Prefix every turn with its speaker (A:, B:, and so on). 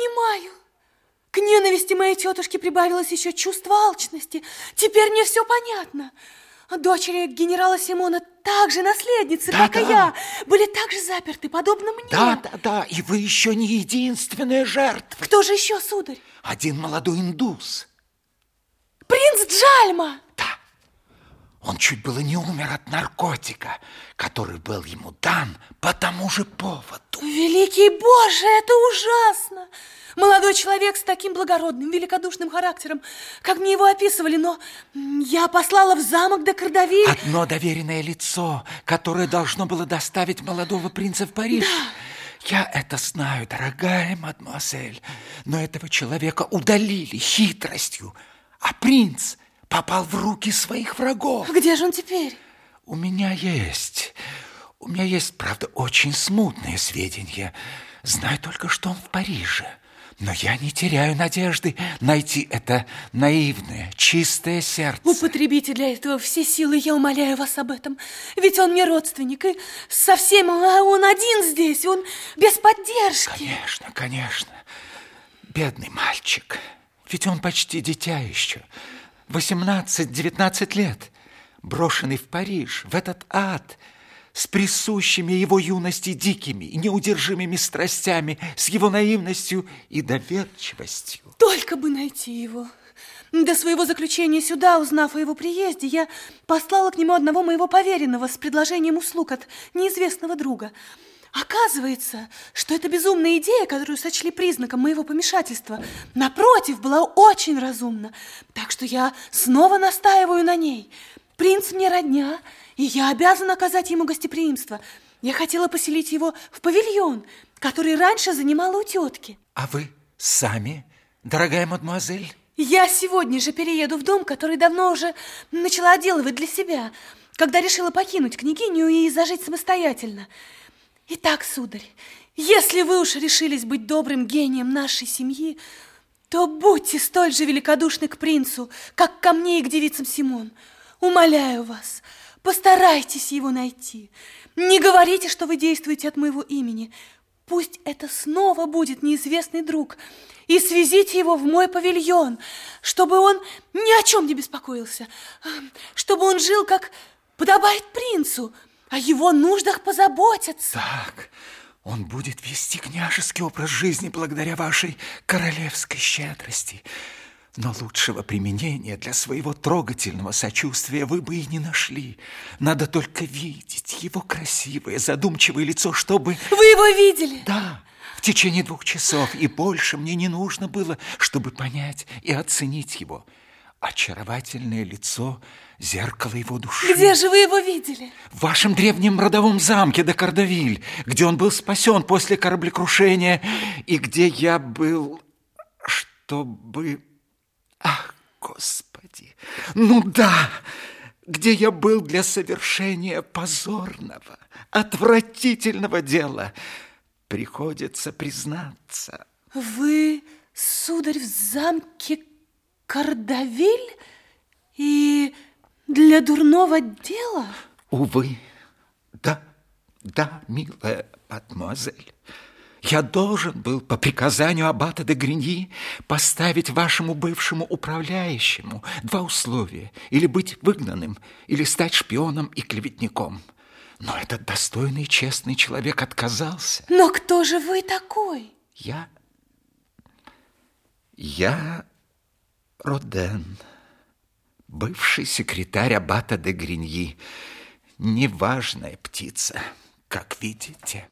A: понимаю. К ненависти моей тетушки прибавилось еще чувство алчности. Теперь мне все понятно. Дочери генерала Симона также наследницы,
B: Да,
A: как и
B: да.
A: я, были также заперты, подобно мне.
B: Да, да, да, и вы еще не единственная жертва.
A: Кто же еще, сударь?
B: Один молодой индус.
A: Принц Джальма!
B: Да, он чуть было не умер от наркотика, который был ему дан по тому же поводу.
A: Великий Боже, это ужасно! Молодой человек с таким благородным, великодушным характером, как мне его описывали, но я послала в замок до Кардавиль.
B: Одно доверенное лицо, которое должно было доставить молодого принца в Париж. Я это знаю, дорогая мадемуазель, но этого человека удалили хитростью, а принц попал в руки своих врагов.
A: Где же он теперь?
B: У меня есть, у меня есть, правда, очень смутные сведения. Знаю только, что он в Париже. Но я не теряю надежды найти это наивное, чистое сердце.
A: Употребите для этого все силы, я умоляю вас об этом. Ведь он мне родственник, и совсем а он один здесь, он без поддержки.
B: Конечно, конечно. Бедный мальчик. Ведь он почти дитя еще. 18-19 лет. Брошенный в Париж, в этот ад, с присущими его юности дикими и неудержимыми страстями, с его наивностью и доверчивостью.
A: Только бы найти его. До своего заключения сюда, узнав о его приезде, я послала к нему одного моего поверенного с предложением услуг от неизвестного друга. Оказывается, что эта безумная идея, которую сочли признаком моего помешательства, напротив, была очень разумна. Так что я снова настаиваю на ней. Принц мне родня, и я обязана оказать ему гостеприимство. Я хотела поселить его в павильон, который раньше занимала у тетки.
B: А вы сами, дорогая мадемуазель?
A: Я сегодня же перееду в дом, который давно уже начала отделывать для себя, когда решила покинуть княгиню и зажить самостоятельно. Итак, сударь, если вы уж решились быть добрым гением нашей семьи, то будьте столь же великодушны к принцу, как ко мне и к девицам Симон. Умоляю вас, постарайтесь его найти. Не говорите, что вы действуете от моего имени. Пусть это снова будет неизвестный друг, и свезите его в мой павильон, чтобы он ни о чем не беспокоился, чтобы он жил, как подобает принцу, о его нуждах позаботятся.
B: Так, он будет вести княжеский образ жизни благодаря вашей королевской щедрости. Но лучшего применения для своего трогательного сочувствия вы бы и не нашли. Надо только видеть его красивое, задумчивое лицо, чтобы...
A: Вы его видели?
B: Да, в течение двух часов, и больше мне не нужно было, чтобы понять и оценить его. Очаровательное лицо – зеркало его души.
A: Где же вы его видели?
B: В вашем древнем родовом замке де Кардавиль, где он был спасен после кораблекрушения, и где я был, чтобы... Ах, Господи! Ну да! Где я был для совершения позорного, отвратительного дела. Приходится признаться.
A: Вы, сударь, в замке Кардавиль и для дурного дела?
B: Увы, да, да, милая мадемуазель. Я должен был по приказанию аббата де Гриньи поставить вашему бывшему управляющему два условия. Или быть выгнанным, или стать шпионом и клеветником. Но этот достойный и честный человек отказался.
A: Но кто же вы такой?
B: Я... Я Роден, бывший секретарь аббата де Гриньи. Неважная птица, как видите.